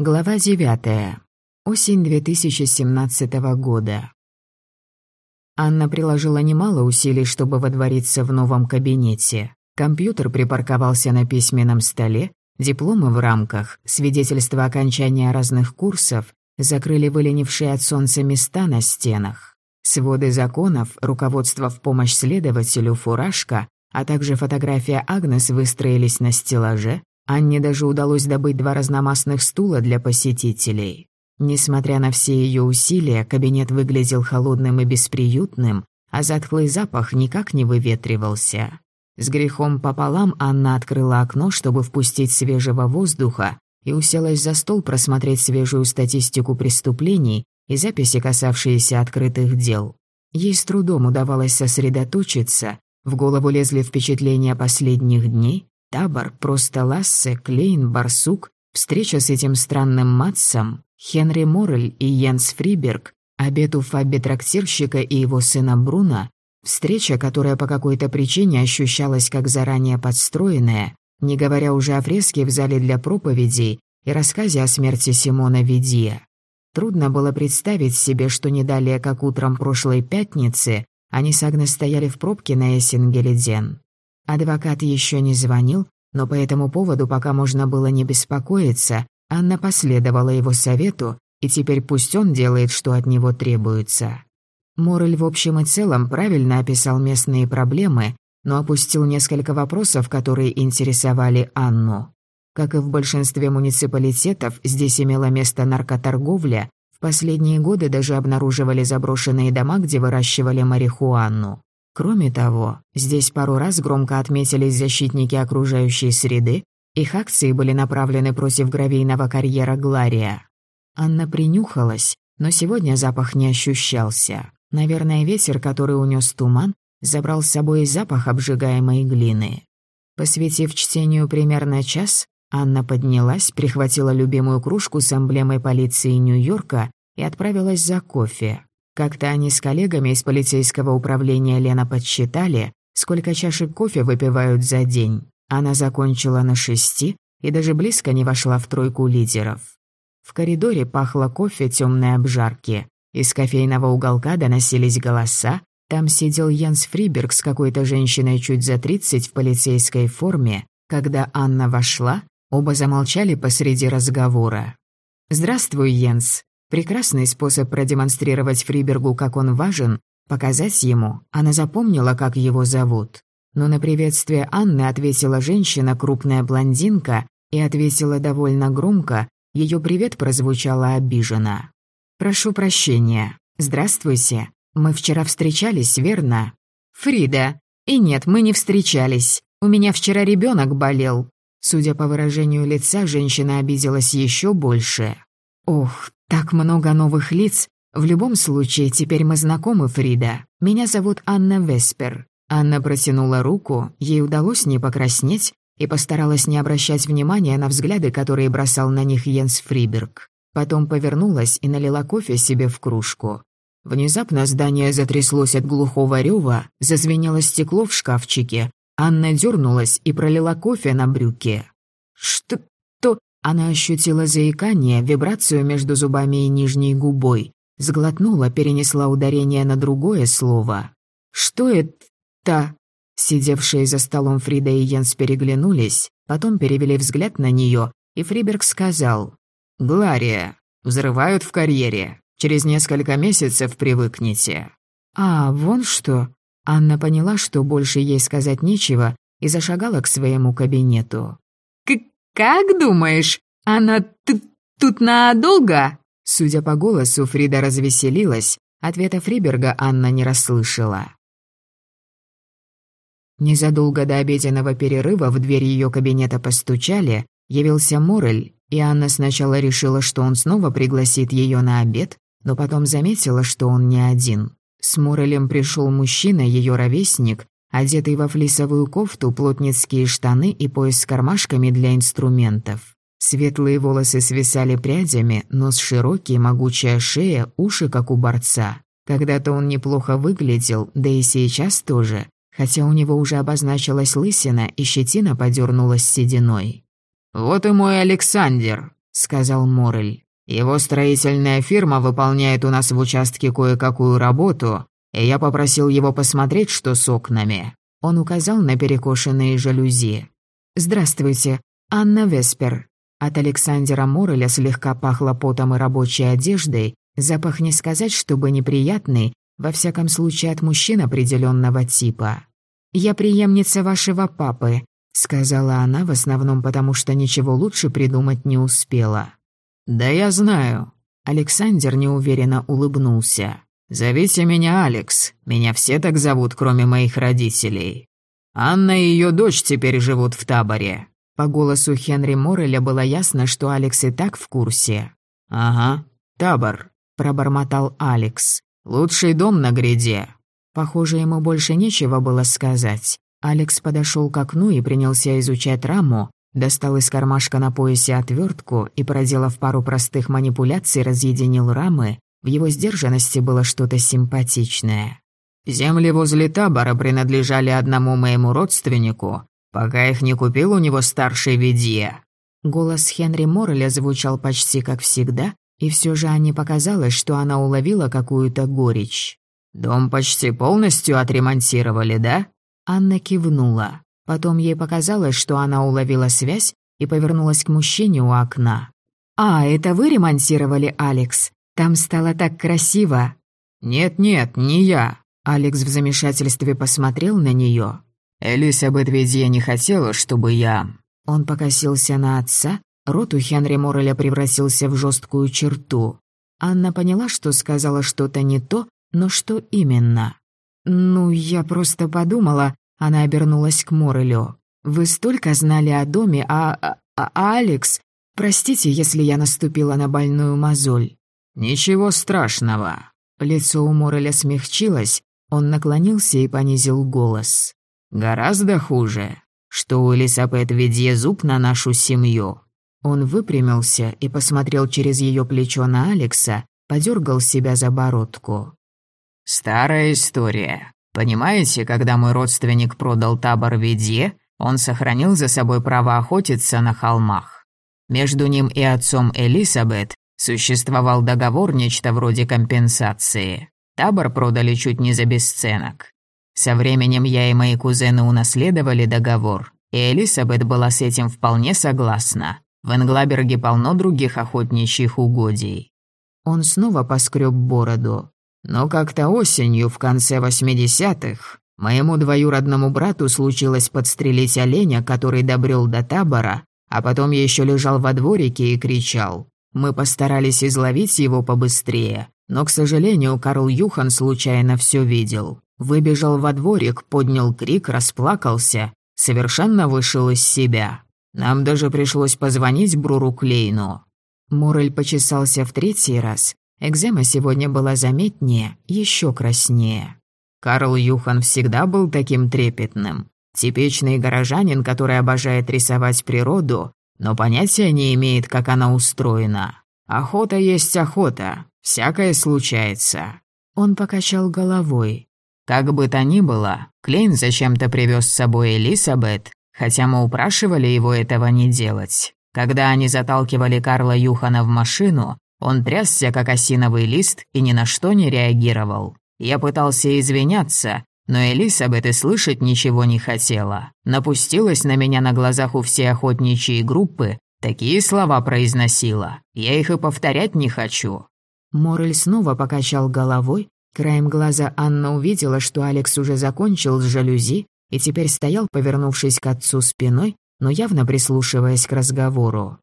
Глава 9. Осень 2017 года. Анна приложила немало усилий, чтобы водвориться в новом кабинете. Компьютер припарковался на письменном столе, дипломы в рамках, свидетельства окончания разных курсов закрыли выленившие от солнца места на стенах. Своды законов, руководство в помощь следователю, фуражка, а также фотография Агнес выстроились на стеллаже, Анне даже удалось добыть два разномастных стула для посетителей. Несмотря на все ее усилия, кабинет выглядел холодным и бесприютным, а затхлый запах никак не выветривался. С грехом пополам Анна открыла окно, чтобы впустить свежего воздуха, и уселась за стол просмотреть свежую статистику преступлений и записи, касавшиеся открытых дел. Ей с трудом удавалось сосредоточиться, в голову лезли впечатления последних дней, Табор, просто Лассе, Клейн, Барсук, встреча с этим странным Матсом, Хенри Моррель и Йенс Фриберг, обед у Фаби трактирщика и его сына Бруна, встреча, которая по какой-то причине ощущалась как заранее подстроенная, не говоря уже о фреске в зале для проповедей и рассказе о смерти Симона Видия. Трудно было представить себе, что не далее, как утром прошлой пятницы, они с Агнес стояли в пробке на Эссингеледен. Адвокат еще не звонил, но по этому поводу пока можно было не беспокоиться, Анна последовала его совету, и теперь пусть он делает, что от него требуется. Морель в общем и целом правильно описал местные проблемы, но опустил несколько вопросов, которые интересовали Анну. Как и в большинстве муниципалитетов, здесь имела место наркоторговля, в последние годы даже обнаруживали заброшенные дома, где выращивали марихуану. Кроме того, здесь пару раз громко отметились защитники окружающей среды, их акции были направлены против гравийного карьера Глария. Анна принюхалась, но сегодня запах не ощущался. Наверное, ветер, который унес туман, забрал с собой запах обжигаемой глины. Посвятив чтению примерно час, Анна поднялась, прихватила любимую кружку с эмблемой полиции Нью-Йорка и отправилась за кофе. Как-то они с коллегами из полицейского управления Лена подсчитали, сколько чашек кофе выпивают за день. Она закончила на шести и даже близко не вошла в тройку лидеров. В коридоре пахло кофе темной обжарки. Из кофейного уголка доносились голоса. Там сидел Янс Фриберг с какой-то женщиной чуть за тридцать в полицейской форме. Когда Анна вошла, оба замолчали посреди разговора. «Здравствуй, Йенс», Прекрасный способ продемонстрировать Фрибергу, как он важен, показать ему. Она запомнила, как его зовут. Но на приветствие Анны ответила женщина, крупная блондинка, и ответила довольно громко, ее привет прозвучало обиженно. «Прошу прощения. Здравствуйте. Мы вчера встречались, верно?» «Фрида. И нет, мы не встречались. У меня вчера ребенок болел». Судя по выражению лица, женщина обиделась еще больше. «Ох, так много новых лиц. В любом случае, теперь мы знакомы, Фрида. Меня зовут Анна Веспер». Анна протянула руку, ей удалось не покраснеть и постаралась не обращать внимания на взгляды, которые бросал на них Йенс Фриберг. Потом повернулась и налила кофе себе в кружку. Внезапно здание затряслось от глухого рёва, зазвенело стекло в шкафчике. Анна дернулась и пролила кофе на брюки. «Что? Она ощутила заикание, вибрацию между зубами и нижней губой. Сглотнула, перенесла ударение на другое слово. «Что это?» Сидевшие за столом Фрида и Йенс переглянулись, потом перевели взгляд на нее, и Фриберг сказал. «Глария, взрывают в карьере. Через несколько месяцев привыкнете». «А, вон что». Анна поняла, что больше ей сказать нечего, и зашагала к своему кабинету. «Как думаешь, она тут надолго?» Судя по голосу, Фрида развеселилась. Ответа Фриберга Анна не расслышала. Незадолго до обеденного перерыва в дверь ее кабинета постучали, явился Морель, и Анна сначала решила, что он снова пригласит ее на обед, но потом заметила, что он не один. С Морелем пришел мужчина, ее ровесник, одетый во флисовую кофту, плотницкие штаны и пояс с кармашками для инструментов. Светлые волосы свисали прядями, нос широкий, могучая шея, уши, как у борца. Когда-то он неплохо выглядел, да и сейчас тоже, хотя у него уже обозначилась лысина и щетина подернулась сединой. «Вот и мой Александр», — сказал Морель. «Его строительная фирма выполняет у нас в участке кое-какую работу, я попросил его посмотреть, что с окнами». Он указал на перекошенные жалюзи. «Здравствуйте, Анна Веспер». От Александра Мореля слегка пахло потом и рабочей одеждой, запах не сказать, чтобы неприятный, во всяком случае от мужчин определенного типа. «Я преемница вашего папы», — сказала она, в основном потому, что ничего лучше придумать не успела. «Да я знаю». Александр неуверенно улыбнулся. «Зовите меня Алекс. Меня все так зовут, кроме моих родителей. Анна и ее дочь теперь живут в таборе». По голосу Хенри Морреля было ясно, что Алекс и так в курсе. «Ага, табор», — пробормотал Алекс. «Лучший дом на гряде». Похоже, ему больше нечего было сказать. Алекс подошел к окну и принялся изучать раму, достал из кармашка на поясе отвертку и, проделав пару простых манипуляций, разъединил рамы. В его сдержанности было что-то симпатичное. «Земли возле табора принадлежали одному моему родственнику, пока их не купил у него старший Видье». Голос Хенри Морреля звучал почти как всегда, и все же Анне показалось, что она уловила какую-то горечь. «Дом почти полностью отремонтировали, да?» Анна кивнула. Потом ей показалось, что она уловила связь и повернулась к мужчине у окна. «А, это вы ремонтировали, Алекс? Там стало так красиво!» «Нет-нет, не я!» Алекс в замешательстве посмотрел на нее. «Элисабет Ведье не хотела, чтобы я...» Он покосился на отца, рот у Хенри Морреля превратился в жесткую черту. Анна поняла, что сказала что-то не то, но что именно? «Ну, я просто подумала, она обернулась к Морелю. «Вы столько знали о доме, а, а, а Алекс... Простите, если я наступила на больную мозоль». «Ничего страшного». Лицо у Мореля смягчилось, он наклонился и понизил голос. «Гораздо хуже, что у Элисабет Ведье зуб на нашу семью». Он выпрямился и посмотрел через ее плечо на Алекса, подергал себя за бородку. «Старая история. Понимаете, когда мой родственник продал табор Ведье, он сохранил за собой право охотиться на холмах. Между ним и отцом Элисабет существовал договор, нечто вроде компенсации. Табор продали чуть не за бесценок. Со временем я и мои кузены унаследовали договор, и Элисабет была с этим вполне согласна. В Энглаберге полно других охотничьих угодий. Он снова поскреб бороду. Но как-то осенью, в конце 80-х, моему двоюродному брату случилось подстрелить оленя, который добрел до табора, а потом еще лежал во дворике и кричал. Мы постарались изловить его побыстрее, но, к сожалению, Карл Юхан случайно все видел. Выбежал во дворик, поднял крик, расплакался, совершенно вышел из себя. Нам даже пришлось позвонить Бруру Клейну. Морель почесался в третий раз, Экзема сегодня была заметнее, еще краснее. Карл Юхан всегда был таким трепетным. Типичный горожанин, который обожает рисовать природу, но понятия не имеет, как она устроена. Охота есть охота, всякое случается. Он покачал головой. Как бы то ни было, Клейн зачем-то привез с собой Элисабет, хотя мы упрашивали его этого не делать. Когда они заталкивали Карла Юхана в машину, он трясся, как осиновый лист, и ни на что не реагировал. Я пытался извиняться, но Элисабет и слышать ничего не хотела. Напустилась на меня на глазах у всей охотничьей группы, такие слова произносила. Я их и повторять не хочу». Морель снова покачал головой. Краем глаза Анна увидела, что Алекс уже закончил с жалюзи и теперь стоял, повернувшись к отцу спиной, но явно прислушиваясь к разговору.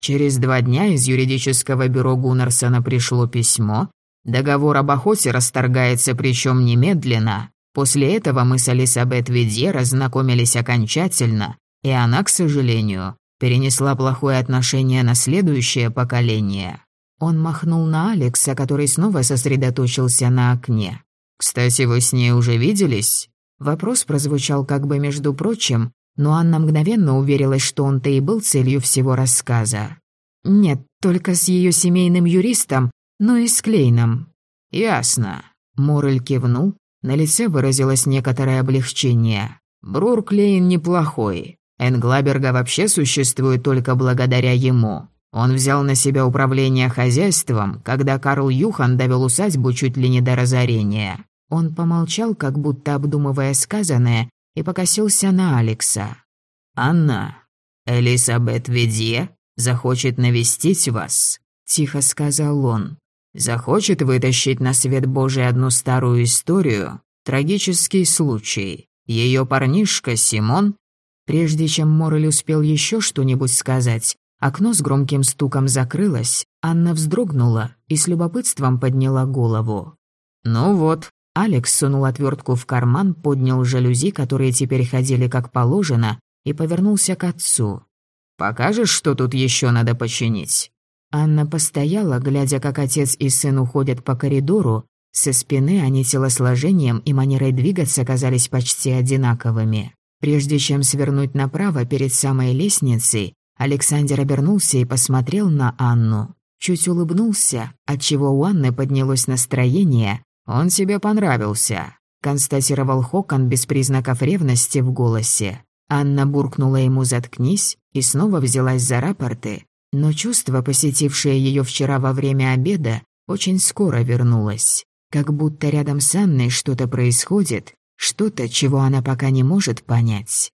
Через два дня из юридического бюро Гуннерсона пришло письмо. Договор об охоте расторгается, причем немедленно. После этого мы с Алисабет Видье разнакомились окончательно, и она, к сожалению, перенесла плохое отношение на следующее поколение. Он махнул на Алекса, который снова сосредоточился на окне. «Кстати, вы с ней уже виделись?» Вопрос прозвучал как бы между прочим, но Анна мгновенно уверилась, что он-то и был целью всего рассказа. Нет, только с ее семейным юристом, но и с Клейном. «Ясно». Морель кивнул, на лице выразилось некоторое облегчение. «Брур Клейн неплохой. Энглаберга вообще существует только благодаря ему. Он взял на себя управление хозяйством, когда Карл Юхан довел усадьбу чуть ли не до разорения. Он помолчал, как будто обдумывая сказанное, и покосился на Алекса. «Анна, Элизабет Ведье захочет навестить вас», — тихо сказал он. «Захочет вытащить на свет Божий одну старую историю, трагический случай. Ее парнишка Симон...» Прежде чем Морель успел еще что-нибудь сказать, окно с громким стуком закрылось, Анна вздрогнула и с любопытством подняла голову. «Ну вот», Алекс сунул отвертку в карман, поднял жалюзи, которые теперь ходили как положено, и повернулся к отцу. «Покажешь, что тут еще надо починить?» Анна постояла, глядя, как отец и сын уходят по коридору. Со спины они телосложением и манерой двигаться казались почти одинаковыми. Прежде чем свернуть направо перед самой лестницей, Александр обернулся и посмотрел на Анну. Чуть улыбнулся, отчего у Анны поднялось настроение, «Он тебе понравился», — констатировал Хокон без признаков ревности в голосе. Анна буркнула ему «заткнись» и снова взялась за рапорты, но чувство, посетившее ее вчера во время обеда, очень скоро вернулось. Как будто рядом с Анной что-то происходит, что-то, чего она пока не может понять.